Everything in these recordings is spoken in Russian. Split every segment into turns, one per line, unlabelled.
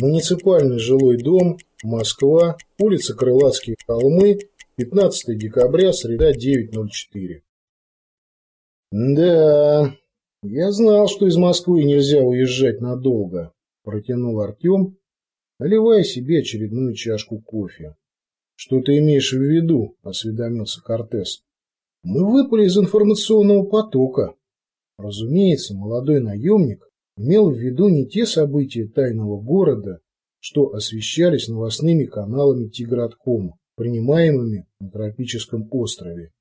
Муниципальный жилой дом, Москва, улица Крылатские холмы, 15 декабря, среда, 9.04. Да, я знал, что из Москвы нельзя уезжать надолго, протянул Артем, наливая себе очередную чашку кофе. Что ты имеешь в виду, осведомился Кортес. Мы выпали из информационного потока. Разумеется, молодой наемник имел в виду не те события тайного города, что освещались новостными каналами Тигратком, принимаемыми на тропическом острове.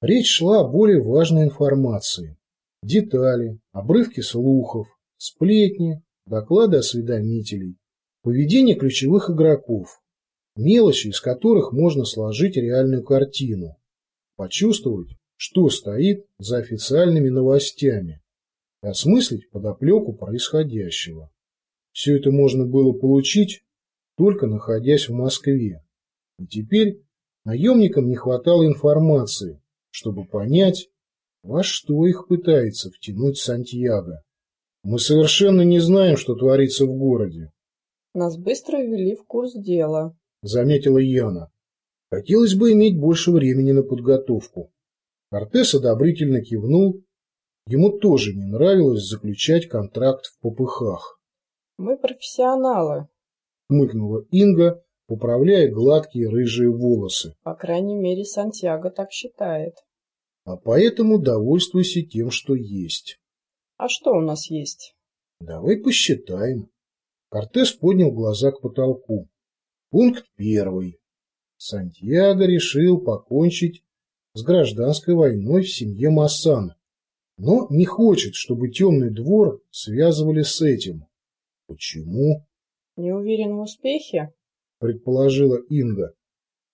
Речь шла о более важной информации. Детали, обрывки слухов, сплетни, доклады осведомителей, поведение ключевых игроков, мелочи, из которых можно сложить реальную картину, почувствовать, что стоит за официальными новостями, и осмыслить подоплеку происходящего. Все это можно было получить, только находясь в Москве. И теперь наемникам не хватало информации, чтобы понять, во что их пытается втянуть Сантьяго. Мы совершенно не знаем, что творится в городе.
Нас быстро ввели в курс дела,
заметила Яна. Хотелось бы иметь больше времени на подготовку. Кортес одобрительно кивнул Ему тоже не нравилось заключать контракт в попыхах.
«Мы профессионалы», —
мыкнула Инга, управляя гладкие рыжие волосы.
«По крайней мере, Сантьяго так считает».
«А поэтому довольствуйся тем, что есть».
«А что у нас есть?»
«Давай посчитаем». Кортес поднял глаза к потолку. Пункт первый. Сантьяго решил покончить с гражданской войной в семье Массана но не хочет, чтобы темный двор связывали с этим. Почему?
Не уверен в успехе,
предположила Инга.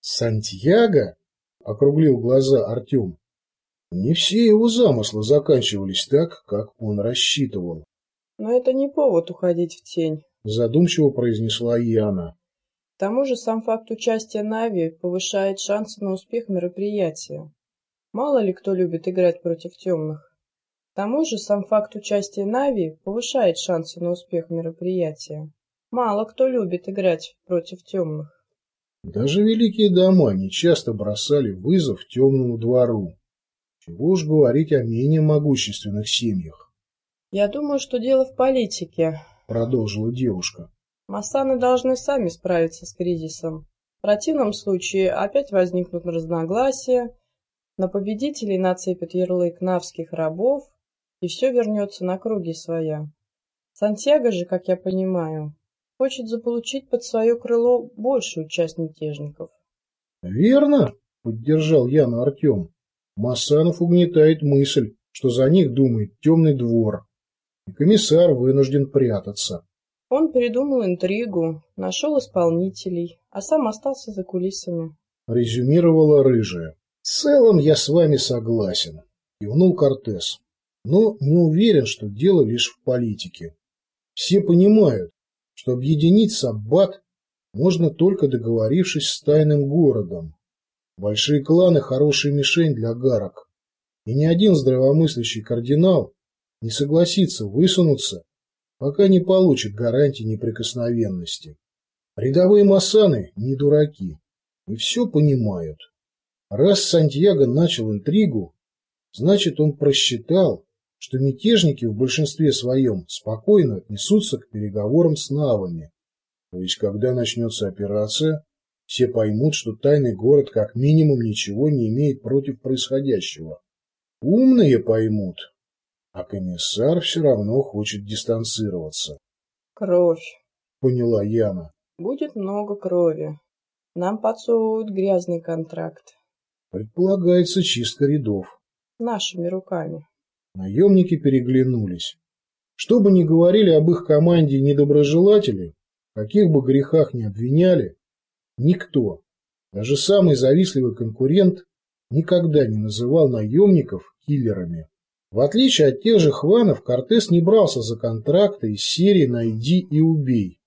Сантьяго? округлил глаза Артем. Не все его замыслы заканчивались так, как он рассчитывал.
Но это не повод уходить в тень,
задумчиво произнесла Яна.
К тому же сам факт участия Нави повышает шансы на успех мероприятия. Мало ли кто любит играть против темных. К тому же сам факт участия Нави повышает шансы на успех мероприятия. Мало кто любит играть против темных.
Даже великие дома не часто бросали вызов темному двору. Чего уж говорить о менее могущественных семьях.
«Я думаю, что дело в политике», —
продолжила девушка.
«Массаны должны сами справиться с кризисом. В противном случае опять возникнут разногласия, на победителей нацепят ярлык навских рабов, и все вернется на круги своя. Сантьяго же, как я понимаю, хочет заполучить под свое крыло большую часть мятежников.
— Верно, — поддержал Яна Артем. Масанов угнетает мысль, что за них думает темный двор, и комиссар вынужден прятаться.
Он придумал интригу, нашел исполнителей, а сам остался за кулисами.
Резюмировала рыжая. В целом я с вами согласен, кивнул Кортес но не уверен, что дело лишь в политике. Все понимают, что объединить Саббат можно только договорившись с тайным городом. Большие кланы – хорошая мишень для гарок, и ни один здравомыслящий кардинал не согласится высунуться, пока не получит гарантии неприкосновенности. Рядовые масаны не дураки и все понимают. Раз Сантьяго начал интригу, значит он просчитал, что мятежники в большинстве своем спокойно отнесутся к переговорам с навами. То есть, когда начнется операция, все поймут, что тайный город как минимум ничего не имеет против происходящего. Умные поймут, а комиссар все равно хочет дистанцироваться.
Кровь,
поняла Яна.
Будет много крови. Нам подсовывают грязный контракт.
Предполагается чистка рядов.
Нашими руками.
Наемники переглянулись. Что бы ни говорили об их команде недоброжелатели, каких бы грехах ни обвиняли, никто, даже самый завистливый конкурент, никогда не называл наемников киллерами. В отличие от тех же хванов, Кортес не брался за контракты из серии «Найди и убей».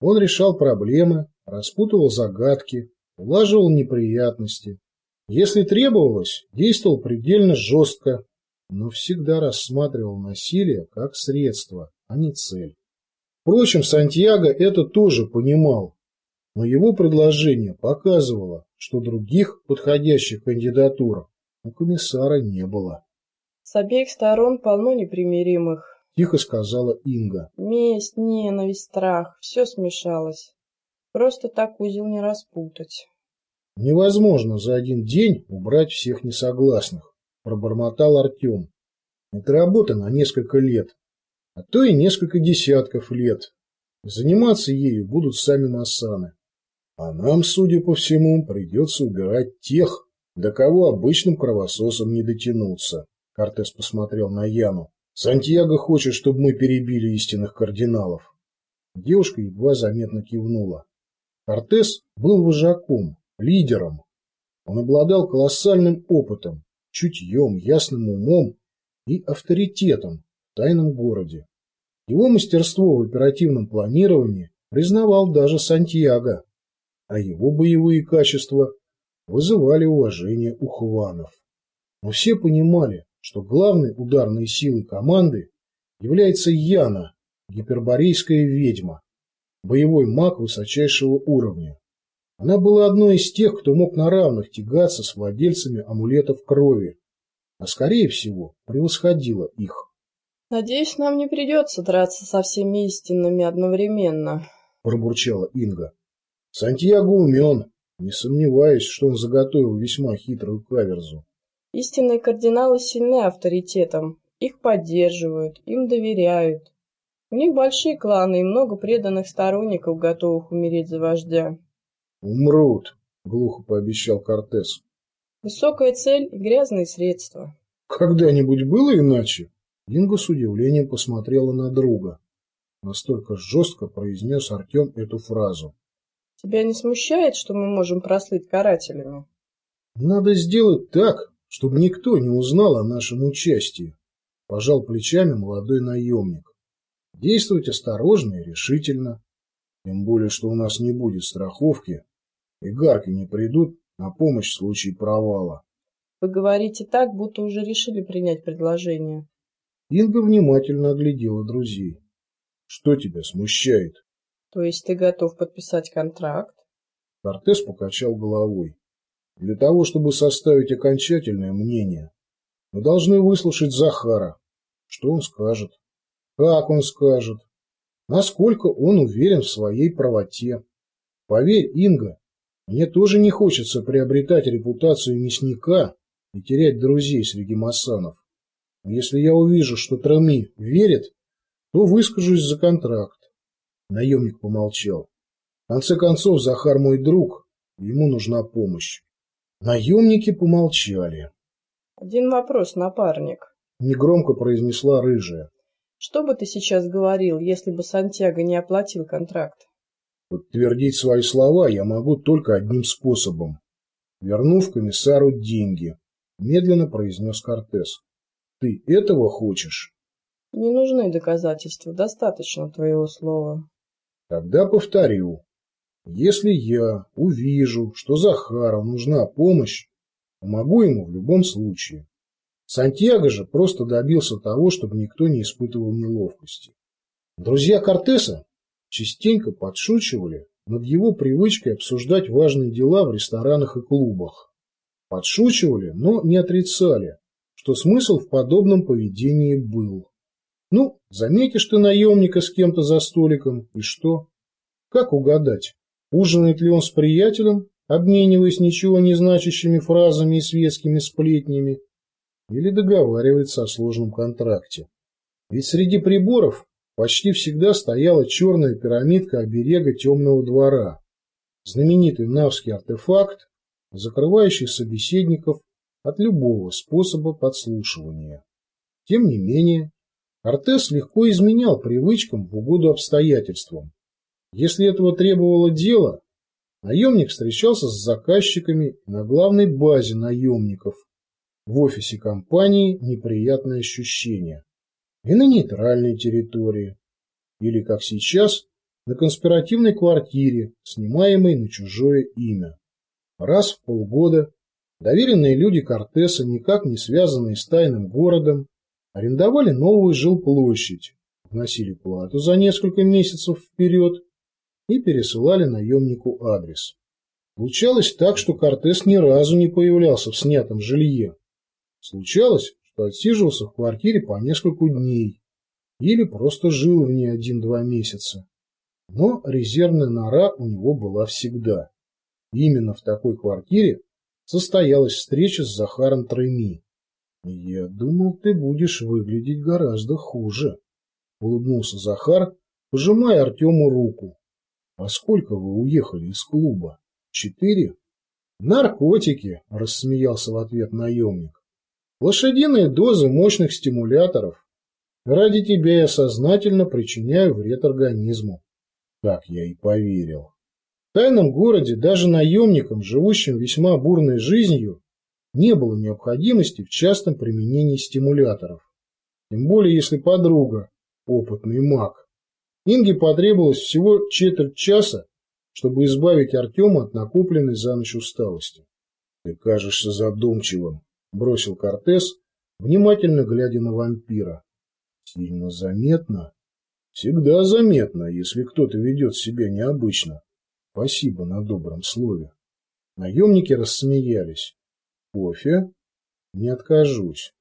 Он решал проблемы, распутывал загадки, улаживал неприятности. Если требовалось, действовал предельно жестко, но всегда рассматривал насилие как средство, а не цель. Впрочем, Сантьяго это тоже понимал, но его предложение показывало, что других подходящих кандидатур у комиссара не было.
С обеих сторон полно непримиримых.
Тихо сказала Инга.
Месть, ненависть, страх – все смешалось. Просто так узел не распутать.
Невозможно за один день убрать всех несогласных, пробормотал Артем. На несколько лет, а то и несколько десятков лет. Заниматься ею будут сами Массаны. А нам, судя по всему, придется убирать тех, до кого обычным кровососом не дотянуться. Кортес посмотрел на Яну. Сантьяго хочет, чтобы мы перебили истинных кардиналов. Девушка едва заметно кивнула. Кортес был вожаком, лидером. Он обладал колоссальным опытом, чутьем, ясным умом и авторитетом в тайном городе. Его мастерство в оперативном планировании признавал даже Сантьяго, а его боевые качества вызывали уважение у хванов. Но все понимали, что главной ударной силой команды является Яна, гиперборейская ведьма, боевой маг высочайшего уровня. Она была одной из тех, кто мог на равных тягаться с владельцами амулетов крови, а скорее всего превосходила их.
«Надеюсь, нам не придется драться со всеми истинными одновременно», –
пробурчала Инга. «Сантьяго умен, не сомневаюсь, что он заготовил весьма хитрую каверзу».
Истинные кардиналы сильны авторитетом, их поддерживают, им доверяют. У них большие кланы и много преданных сторонников, готовых умереть за вождя.
«Умрут», — глухо пообещал Кортес.
«Высокая цель и грязные средства».
«Когда-нибудь было иначе?» Инга с удивлением посмотрела на друга. Настолько жестко произнес Артем эту фразу.
«Тебя не смущает, что мы можем прослыть карателями?»
«Надо сделать так, чтобы никто не узнал о нашем участии», – пожал плечами молодой наемник. «Действовать осторожно и решительно, тем более, что у нас не будет страховки, и гарки не придут на помощь в случае провала».
«Вы говорите так, будто уже решили принять предложение».
Инга внимательно оглядела друзей. «Что тебя смущает?»
«То есть ты готов подписать контракт?»
Кортес покачал головой. Для того, чтобы составить окончательное мнение, мы должны выслушать Захара. Что он скажет? Как он скажет? Насколько он уверен в своей правоте? Поверь, Инга, мне тоже не хочется приобретать репутацию мясника и терять друзей среди массанов. Но если я увижу, что Трами верит, то выскажусь за контракт. Наемник помолчал. В конце концов, Захар мой друг, ему нужна помощь. Наемники помолчали.
«Один вопрос, напарник», —
негромко произнесла рыжая.
«Что бы ты сейчас говорил, если бы Сантьяго не оплатил контракт?»
Подтвердить свои слова я могу только одним способом. Вернув комиссару деньги, медленно произнес Кортес. Ты этого хочешь?
Не нужны доказательства, достаточно твоего слова.
Тогда повторю. Если я увижу, что Захару нужна помощь, помогу ему в любом случае. Сантьяго же просто добился того, чтобы никто не испытывал неловкости. Друзья Кортеса частенько подшучивали над его привычкой обсуждать важные дела в ресторанах и клубах. Подшучивали, но не отрицали, что смысл в подобном поведении был. Ну, заметишь ты наемника с кем-то за столиком, и что? Как угадать? Ужинает ли он с приятелем, обмениваясь ничего не значащими фразами и светскими сплетнями, или договаривается о сложном контракте? Ведь среди приборов почти всегда стояла черная пирамидка оберега темного двора, знаменитый навский артефакт, закрывающий собеседников от любого способа подслушивания. Тем не менее, Артес легко изменял привычкам в угоду обстоятельствам, если этого требовало дело, наемник встречался с заказчиками на главной базе наемников. В офисе компании неприятное ощущение. И на нейтральной территории. Или, как сейчас, на конспиративной квартире, снимаемой на чужое имя. Раз в полгода доверенные люди Кортеса, никак не связанные с тайным городом, арендовали новую жилплощадь вносили плату за несколько месяцев вперед и пересылали наемнику адрес. Случалось так, что Кортес ни разу не появлялся в снятом жилье. Случалось, что отсиживался в квартире по несколько дней или просто жил в ней один-два месяца. Но резервная нора у него была всегда. Именно в такой квартире состоялась встреча с Захаром Треми. «Я думал, ты будешь выглядеть гораздо хуже», — улыбнулся Захар, пожимая Артему руку. «А сколько вы уехали из клуба? Четыре?» «Наркотики», — рассмеялся в ответ наемник. «Лошадиные дозы мощных стимуляторов. Ради тебя я сознательно причиняю вред организму». Так я и поверил. В тайном городе даже наемникам, живущим весьма бурной жизнью, не было необходимости в частом применении стимуляторов. Тем более, если подруга – опытный маг. Инге потребовалось всего четверть часа, чтобы избавить Артема от накопленной за ночь усталости. — Ты кажешься задумчивым, — бросил Кортес, внимательно глядя на вампира. — Сильно заметно? — Всегда заметно, если кто-то ведет себя необычно. Спасибо на добром слове. Наемники рассмеялись. Кофе? Не откажусь.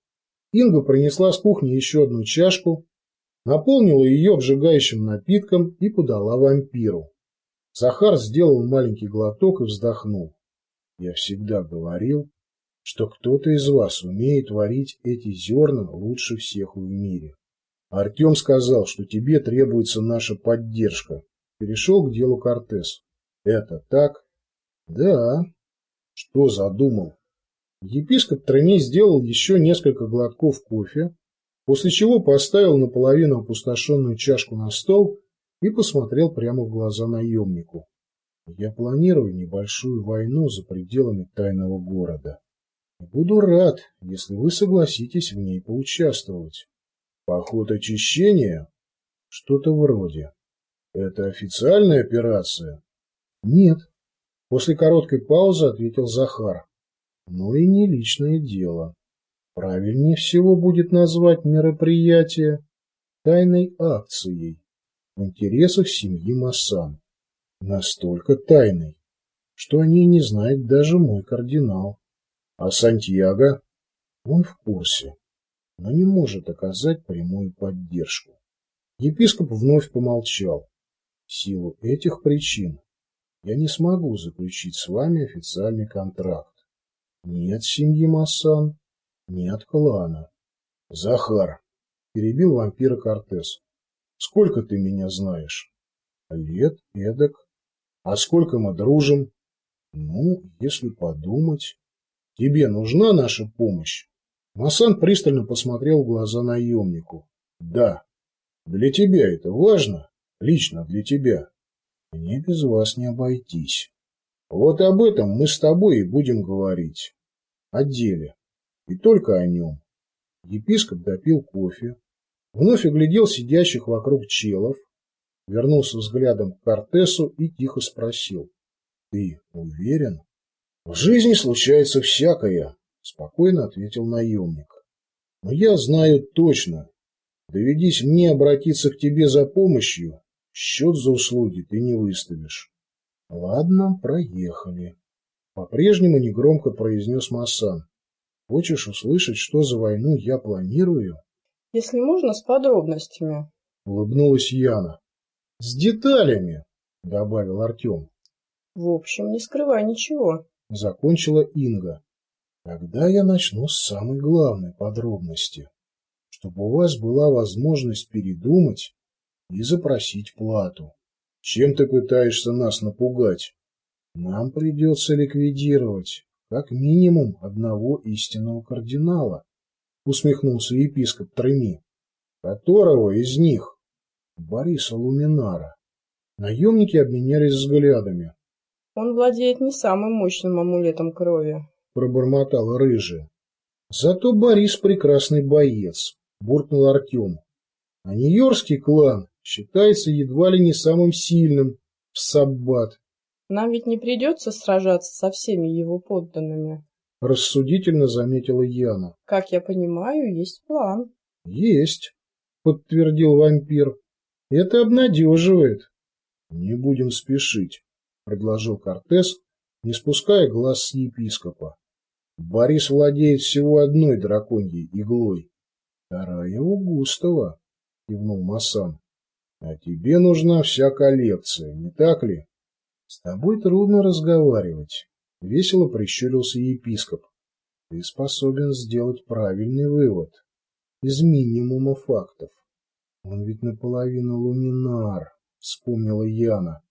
Инга принесла с кухни еще одну чашку, наполнила ее обжигающим напитком и подала вампиру. Захар сделал маленький глоток и вздохнул. Я всегда говорил, что кто-то из вас умеет варить эти зерна лучше всех в мире. Артем сказал, что тебе требуется наша поддержка. Перешел к делу Кортес. Это так? Да. Что задумал? Епископ Треми сделал еще несколько глотков кофе, после чего поставил наполовину опустошенную чашку на стол и посмотрел прямо в глаза наемнику. Я планирую небольшую войну за пределами тайного города. Буду рад, если вы согласитесь в ней поучаствовать. Поход очищения? Что-то вроде. Это официальная операция? Нет. После короткой паузы ответил Захар но и не личное дело. Правильнее всего будет назвать мероприятие тайной акцией в интересах семьи Массан. Настолько тайной, что о ней не знает даже мой кардинал. А Сантьяго? Он в курсе, но не может оказать прямую поддержку. Епископ вновь помолчал. В силу этих причин я не смогу заключить с вами официальный контракт. Ни от семьи Массан, ни от клана. Захар, перебил вампира Кортес. Сколько ты меня знаешь? Лет эдак. А сколько мы дружим? Ну, если подумать. Тебе нужна наша помощь? Масан пристально посмотрел в глаза наемнику. Да. Для тебя это важно? Лично для тебя. Мне без вас не обойтись. Вот об этом мы с тобой и будем говорить. О деле. И только о нем. Епископ допил кофе, вновь оглядел сидящих вокруг челов, вернулся взглядом к Кортесу и тихо спросил. — Ты уверен? — В жизни случается всякое, — спокойно ответил наемник. — Но я знаю точно. Доведись мне обратиться к тебе за помощью, счет за услуги ты не выставишь. Ладно, проехали. По-прежнему негромко произнес Масан. Хочешь услышать, что за войну я планирую?
Если можно, с подробностями.
Улыбнулась Яна. С деталями, добавил Артем.
В общем, не скрывай ничего.
Закончила Инга. Тогда я начну с самой главной подробности, чтобы у вас была возможность передумать и запросить плату. Чем ты пытаешься нас напугать? Нам придется ликвидировать как минимум одного истинного кардинала, усмехнулся епископ Треми. Которого из них? Бориса Луминара. Наемники обменялись взглядами.
Он владеет не самым мощным амулетом крови,
пробормотала рыжая. Зато Борис прекрасный боец, буркнул Артем. А Нью-Йоркский клан считается едва ли не самым сильным в Саббат.
Нам ведь не придется сражаться со всеми его подданными.
Рассудительно заметила Яна.
Как я понимаю, есть план.
Есть. подтвердил вампир. Это обнадеживает. Не будем спешить, предложил Кортес, не спуская глаз с епископа. Борис владеет всего одной драконьей иглой. Вторая у Густава, кивнул Масан. А тебе нужна вся коллекция, не так ли? С тобой трудно разговаривать. Весело прищурился епископ. Ты способен сделать правильный вывод из минимума фактов. Он ведь наполовину луминар, вспомнила Яна.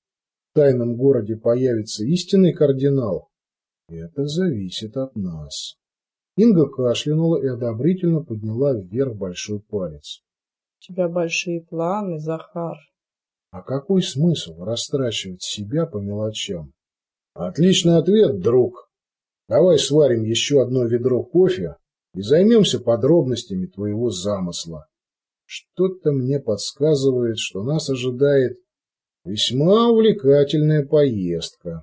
В тайном городе появится истинный кардинал. Это зависит от нас. Инга кашлянула и одобрительно подняла вверх большой палец.
У тебя большие планы, Захар.
А какой смысл растрачивать себя по мелочам? Отличный ответ, друг. Давай сварим еще одно ведро кофе и займемся подробностями твоего замысла. Что-то мне подсказывает, что нас ожидает весьма увлекательная поездка.